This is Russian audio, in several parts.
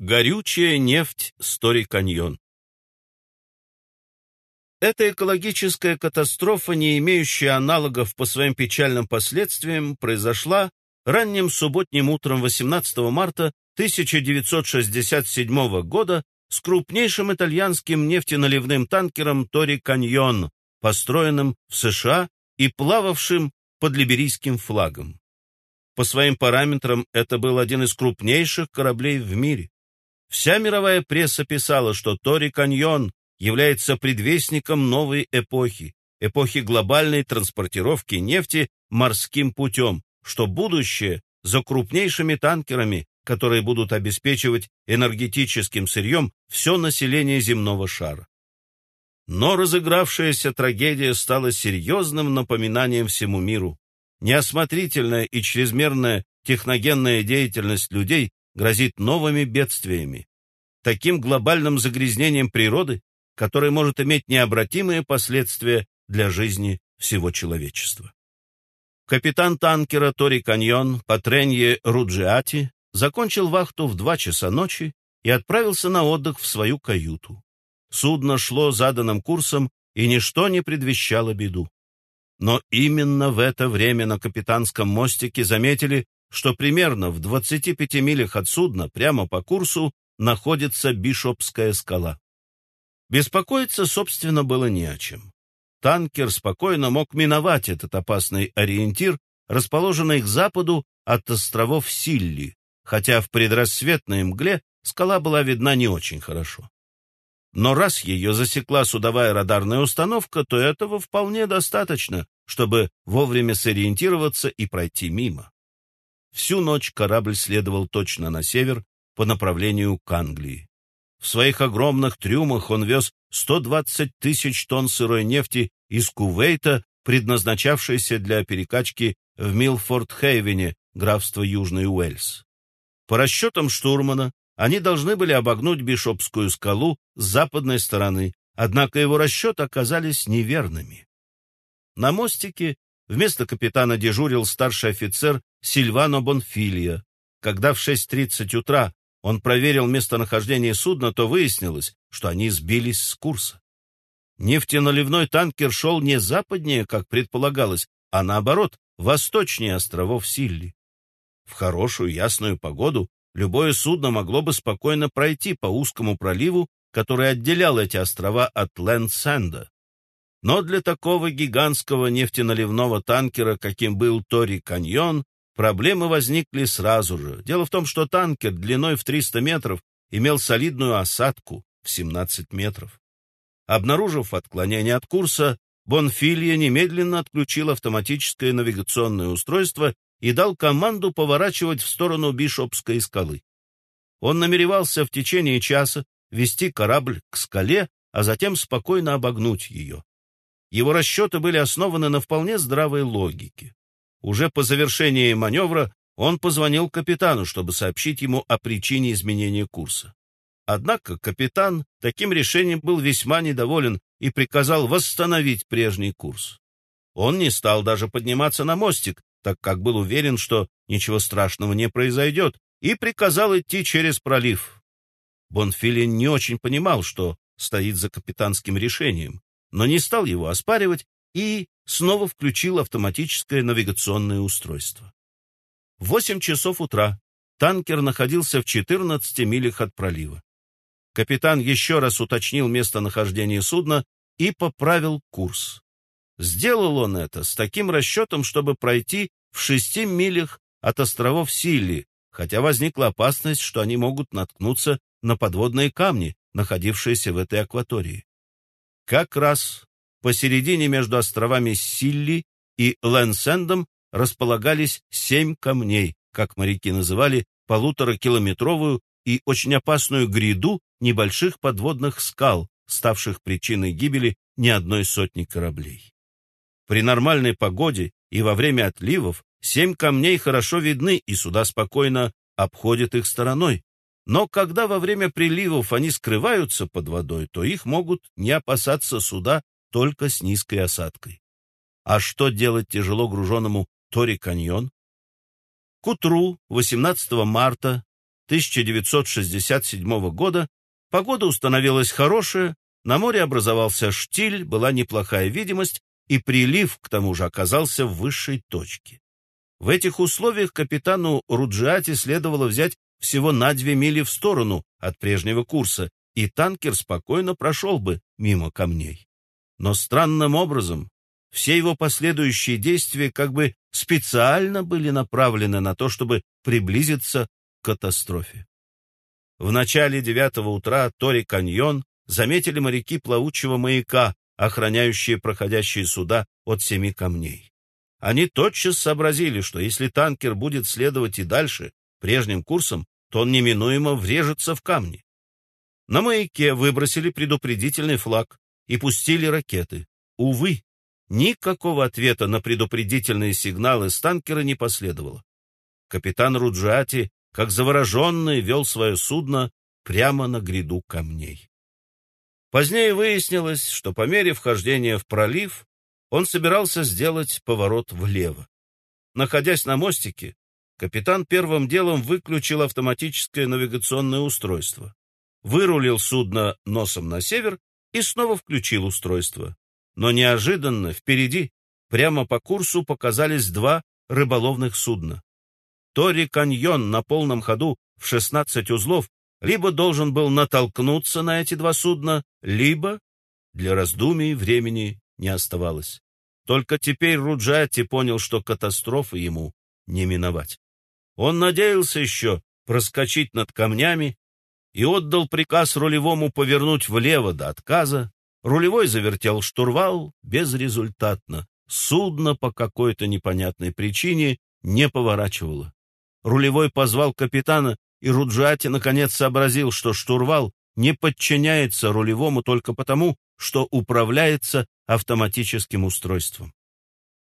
Горючая нефть Стори Каньон Эта экологическая катастрофа, не имеющая аналогов по своим печальным последствиям, произошла ранним субботним утром 18 марта 1967 года с крупнейшим итальянским нефтеналивным танкером «Тори Каньон», построенным в США и плававшим под либерийским флагом. По своим параметрам это был один из крупнейших кораблей в мире. Вся мировая пресса писала, что Тори Каньон является предвестником новой эпохи, эпохи глобальной транспортировки нефти морским путем, что будущее за крупнейшими танкерами, которые будут обеспечивать энергетическим сырьем все население земного шара. Но разыгравшаяся трагедия стала серьезным напоминанием всему миру. Неосмотрительная и чрезмерная техногенная деятельность людей грозит новыми бедствиями, таким глобальным загрязнением природы, которое может иметь необратимые последствия для жизни всего человечества. Капитан танкера Тори Каньон Патренье Руджиати закончил вахту в два часа ночи и отправился на отдых в свою каюту. Судно шло заданным курсом, и ничто не предвещало беду. Но именно в это время на капитанском мостике заметили, что примерно в 25 милях от судна, прямо по курсу, находится Бишопская скала. Беспокоиться, собственно, было не о чем. Танкер спокойно мог миновать этот опасный ориентир, расположенный к западу от островов Силли, хотя в предрассветной мгле скала была видна не очень хорошо. Но раз ее засекла судовая радарная установка, то этого вполне достаточно, чтобы вовремя сориентироваться и пройти мимо. Всю ночь корабль следовал точно на север по направлению к Англии. В своих огромных трюмах он вез 120 тысяч тонн сырой нефти из Кувейта, предназначавшейся для перекачки в Милфорд-Хейвене, графство Южный Уэльс. По расчетам штурмана, они должны были обогнуть Бишопскую скалу с западной стороны, однако его расчеты оказались неверными. На мостике вместо капитана дежурил старший офицер Сильвано Бонфилия. Когда в 6.30 утра он проверил местонахождение судна, то выяснилось, что они сбились с курса. Нефтеналивной танкер шел не западнее, как предполагалось, а наоборот, восточнее островов Силли. В хорошую ясную погоду любое судно могло бы спокойно пройти по узкому проливу, который отделял эти острова от Лэндсенда. Но для такого гигантского нефтеналивного танкера, каким был Тори Каньон, проблемы возникли сразу же. Дело в том, что танкер длиной в 300 метров имел солидную осадку в 17 метров. Обнаружив отклонение от курса, Бонфилья немедленно отключил автоматическое навигационное устройство и дал команду поворачивать в сторону Бишопской скалы. Он намеревался в течение часа вести корабль к скале, а затем спокойно обогнуть ее. Его расчеты были основаны на вполне здравой логике. Уже по завершении маневра он позвонил капитану, чтобы сообщить ему о причине изменения курса. Однако капитан таким решением был весьма недоволен и приказал восстановить прежний курс. Он не стал даже подниматься на мостик, так как был уверен, что ничего страшного не произойдет, и приказал идти через пролив. Бонфилин не очень понимал, что стоит за капитанским решением, но не стал его оспаривать и снова включил автоматическое навигационное устройство. В 8 часов утра танкер находился в 14 милях от пролива. Капитан еще раз уточнил местонахождение судна и поправил курс. Сделал он это с таким расчетом, чтобы пройти в шести милях от островов Силли, хотя возникла опасность, что они могут наткнуться на подводные камни, находившиеся в этой акватории. Как раз посередине между островами Силли и Лэнсендом располагались семь камней, как моряки называли полуторакилометровую и очень опасную гряду небольших подводных скал, ставших причиной гибели не одной сотни кораблей. При нормальной погоде и во время отливов семь камней хорошо видны, и суда спокойно обходят их стороной. Но когда во время приливов они скрываются под водой, то их могут не опасаться суда только с низкой осадкой. А что делать тяжело груженному Тори Каньон? К утру 18 марта 1967 года погода установилась хорошая, на море образовался штиль, была неплохая видимость, и прилив, к тому же, оказался в высшей точке. В этих условиях капитану Руджиати следовало взять всего на две мили в сторону от прежнего курса, и танкер спокойно прошел бы мимо камней. Но странным образом все его последующие действия как бы специально были направлены на то, чтобы приблизиться к катастрофе. В начале девятого утра Тори Каньон заметили моряки плавучего маяка, охраняющие проходящие суда от семи камней. Они тотчас сообразили, что если танкер будет следовать и дальше прежним курсом, то он неминуемо врежется в камни. На маяке выбросили предупредительный флаг и пустили ракеты. Увы, никакого ответа на предупредительные сигналы с танкера не последовало. Капитан Руджати, как завороженный, вел свое судно прямо на гряду камней. Позднее выяснилось, что по мере вхождения в пролив он собирался сделать поворот влево. Находясь на мостике, капитан первым делом выключил автоматическое навигационное устройство, вырулил судно носом на север и снова включил устройство. Но неожиданно впереди, прямо по курсу, показались два рыболовных судна. Тори Каньон на полном ходу в 16 узлов либо должен был натолкнуться на эти два судна, либо для раздумий времени не оставалось. Только теперь Руджати понял, что катастрофы ему не миновать. Он надеялся еще проскочить над камнями и отдал приказ рулевому повернуть влево до отказа. Рулевой завертел штурвал безрезультатно. Судно по какой-то непонятной причине не поворачивало. Рулевой позвал капитана и Руджати наконец сообразил, что штурвал не подчиняется рулевому только потому, что управляется автоматическим устройством.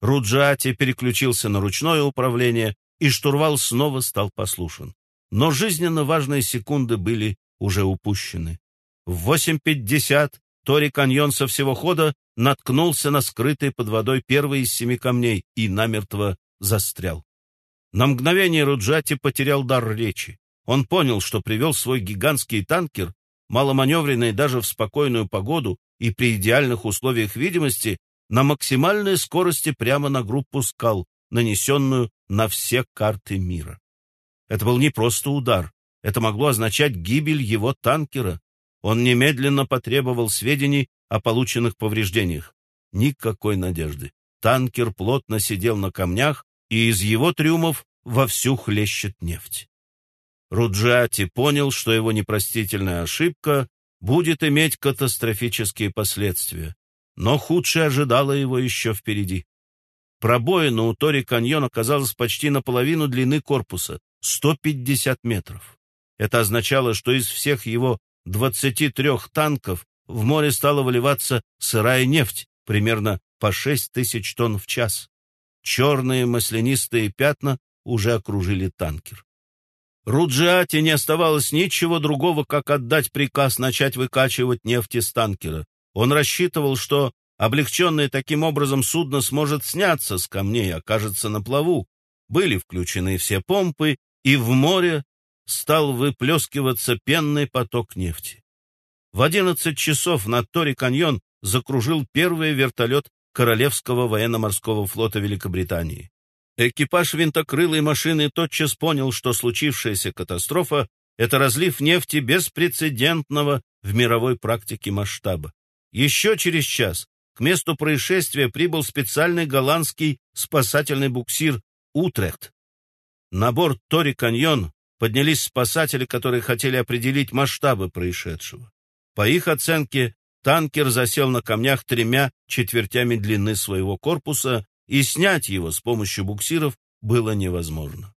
Руджати переключился на ручное управление, и штурвал снова стал послушен. Но жизненно важные секунды были уже упущены. В 8.50 Тори Каньон со всего хода наткнулся на скрытый под водой первый из семи камней и намертво застрял. На мгновение Руджати потерял дар речи. Он понял, что привел свой гигантский танкер, маломаневренный даже в спокойную погоду и при идеальных условиях видимости, на максимальной скорости прямо на группу скал, нанесенную на все карты мира. Это был не просто удар, это могло означать гибель его танкера. Он немедленно потребовал сведений о полученных повреждениях. Никакой надежды. Танкер плотно сидел на камнях, и из его трюмов вовсю хлещет нефть. Руджати понял, что его непростительная ошибка будет иметь катастрофические последствия, но худшее ожидало его еще впереди. Пробоина у Тори каньон оказалась почти наполовину длины корпуса — 150 метров. Это означало, что из всех его 23 танков в море стала выливаться сырая нефть, примерно по 6 тысяч тонн в час. Черные маслянистые пятна уже окружили танкер. Руджиате не оставалось ничего другого, как отдать приказ начать выкачивать нефть из танкера. Он рассчитывал, что облегченное таким образом судно сможет сняться с камней и окажется на плаву. Были включены все помпы, и в море стал выплескиваться пенный поток нефти. В 11 часов над Тори-каньон закружил первый вертолет Королевского военно-морского флота Великобритании. Экипаж винтокрылой машины тотчас понял, что случившаяся катастрофа — это разлив нефти беспрецедентного в мировой практике масштаба. Еще через час к месту происшествия прибыл специальный голландский спасательный буксир «Утрехт». На борт Тори Каньон поднялись спасатели, которые хотели определить масштабы происшедшего. По их оценке, танкер засел на камнях тремя четвертями длины своего корпуса и снять его с помощью буксиров было невозможно.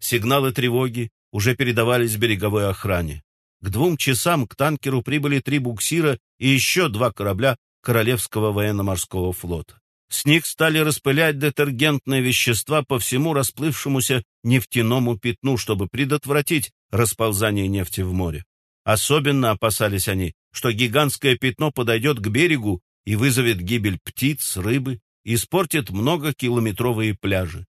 Сигналы тревоги уже передавались береговой охране. К двум часам к танкеру прибыли три буксира и еще два корабля Королевского военно-морского флота. С них стали распылять детергентные вещества по всему расплывшемуся нефтяному пятну, чтобы предотвратить расползание нефти в море. Особенно опасались они, что гигантское пятно подойдет к берегу и вызовет гибель птиц, рыбы испортит многокилометровые пляжи.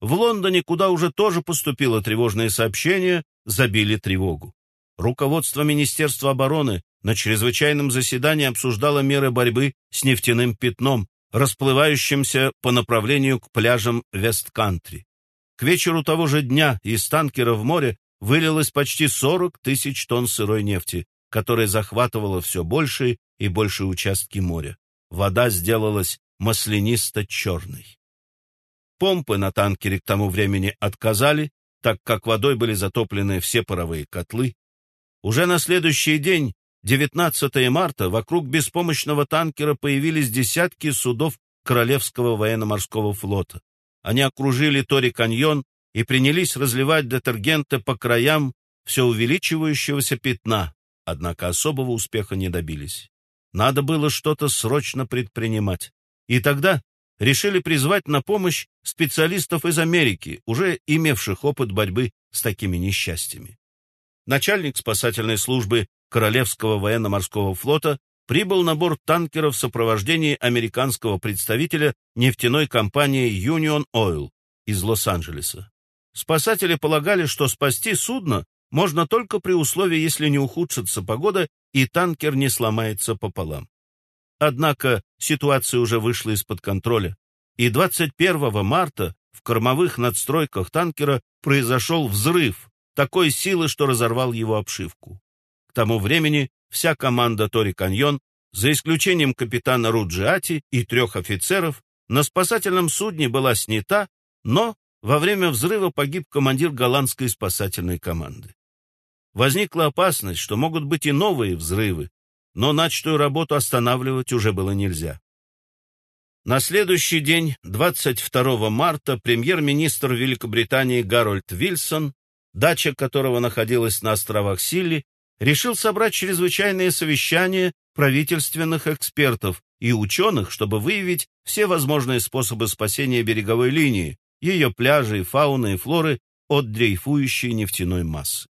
в Лондоне, куда уже тоже поступило тревожное сообщение, забили тревогу. Руководство Министерства обороны на чрезвычайном заседании обсуждало меры борьбы с нефтяным пятном, расплывающимся по направлению к пляжам Вест-Кантри. К вечеру того же дня из танкера в море вылилось почти 40 тысяч тонн сырой нефти, которая захватывала все большие и большие участки моря. Вода сделалась маслянисто-черной. Помпы на танкере к тому времени отказали, так как водой были затоплены все паровые котлы. Уже на следующий день 19 марта вокруг беспомощного танкера появились десятки судов Королевского военно-морского флота. Они окружили Тори-каньон и принялись разливать детергенты по краям все увеличивающегося пятна, однако особого успеха не добились. Надо было что-то срочно предпринимать. И тогда решили призвать на помощь специалистов из Америки, уже имевших опыт борьбы с такими несчастьями. Начальник спасательной службы Королевского военно-морского флота прибыл на борт танкера в сопровождении американского представителя нефтяной компании Union Oil из Лос-Анджелеса. Спасатели полагали, что спасти судно можно только при условии, если не ухудшится погода и танкер не сломается пополам. Однако ситуация уже вышла из-под контроля, и 21 марта в кормовых надстройках танкера произошел взрыв такой силы, что разорвал его обшивку. К тому времени вся команда Тори Каньон, за исключением капитана Руджиати и трех офицеров, на спасательном судне была снята, но во время взрыва погиб командир голландской спасательной команды. Возникла опасность, что могут быть и новые взрывы, но начатую работу останавливать уже было нельзя. На следующий день, 22 марта, премьер-министр Великобритании Гарольд Вильсон, дача которого находилась на островах Силли, решил собрать чрезвычайное совещание правительственных экспертов и ученых, чтобы выявить все возможные способы спасения береговой линии, ее пляжей, фауны и флоры от дрейфующей нефтяной массы.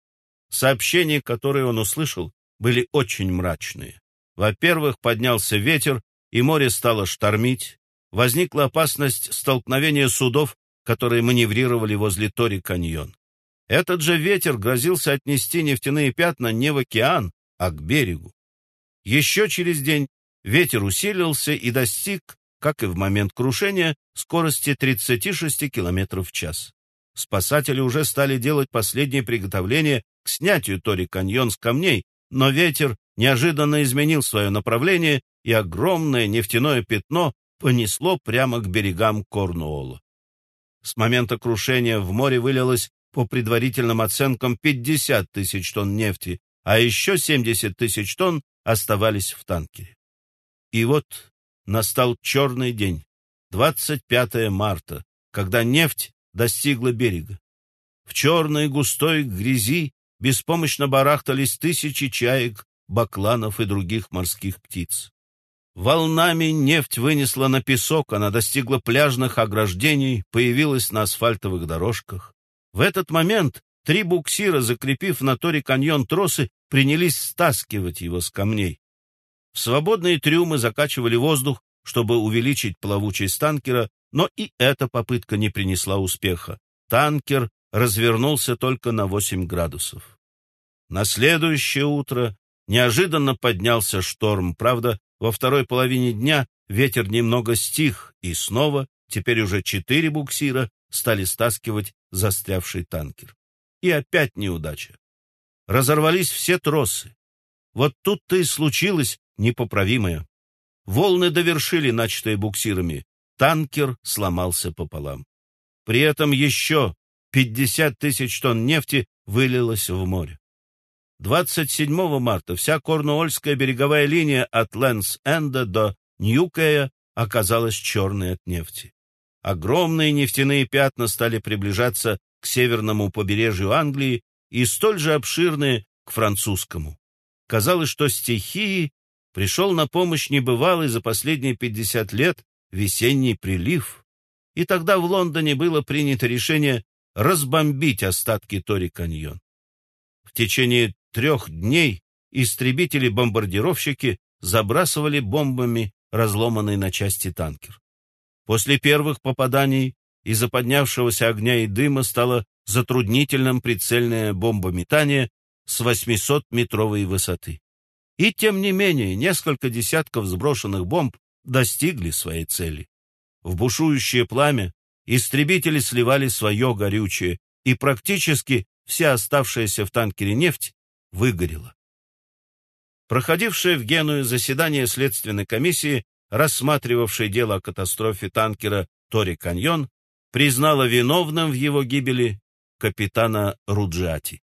Сообщения, которые он услышал, были очень мрачные. Во-первых, поднялся ветер, и море стало штормить. Возникла опасность столкновения судов, которые маневрировали возле Тори-каньон. Этот же ветер грозился отнести нефтяные пятна не в океан, а к берегу. Еще через день ветер усилился и достиг, как и в момент крушения, скорости 36 км в час. Спасатели уже стали делать последние приготовления к снятию Тори-каньон с камней, но ветер неожиданно изменил свое направление, и огромное нефтяное пятно понесло прямо к берегам Корнуолла. С момента крушения в море вылилось по предварительным оценкам 50 тысяч тонн нефти, а еще 70 тысяч тонн оставались в танкере. И вот настал черный день, 25 марта, когда нефть достигла берега. В черной густой грязи беспомощно барахтались тысячи чаек, бакланов и других морских птиц. Волнами нефть вынесла на песок, она достигла пляжных ограждений, появилась на асфальтовых дорожках. В этот момент три буксира, закрепив на торе каньон тросы, принялись стаскивать его с камней. В свободные трюмы закачивали воздух, чтобы увеличить плавучесть танкера, но и эта попытка не принесла успеха. Танкер развернулся только на 8 градусов. На следующее утро неожиданно поднялся шторм. Правда, во второй половине дня ветер немного стих, и снова, теперь уже четыре буксира, стали стаскивать застрявший танкер. И опять неудача. Разорвались все тросы. Вот тут-то и случилось непоправимое. Волны довершили начатое буксирами. Танкер сломался пополам. При этом еще 50 тысяч тонн нефти вылилось в море. 27 марта вся Корнуольская береговая линия от Лэнс-Энда до Ньюкея оказалась черной от нефти. Огромные нефтяные пятна стали приближаться к северному побережью Англии и столь же обширные к французскому. Казалось, что стихии пришел на помощь небывалый за последние 50 лет весенний прилив. И тогда в Лондоне было принято решение разбомбить остатки Тори-каньон. В течение трех дней истребители-бомбардировщики забрасывали бомбами разломанный на части танкер. После первых попаданий из-за поднявшегося огня и дыма стало затруднительным прицельное бомбометание с 800-метровой высоты. И тем не менее, несколько десятков сброшенных бомб достигли своей цели. В бушующее пламя истребители сливали свое горючее, и практически вся оставшаяся в танкере нефть выгорела. Проходившее в Геную заседание следственной комиссии, рассматривавшей дело о катастрофе танкера Тори Каньон, признала виновным в его гибели капитана Руджати.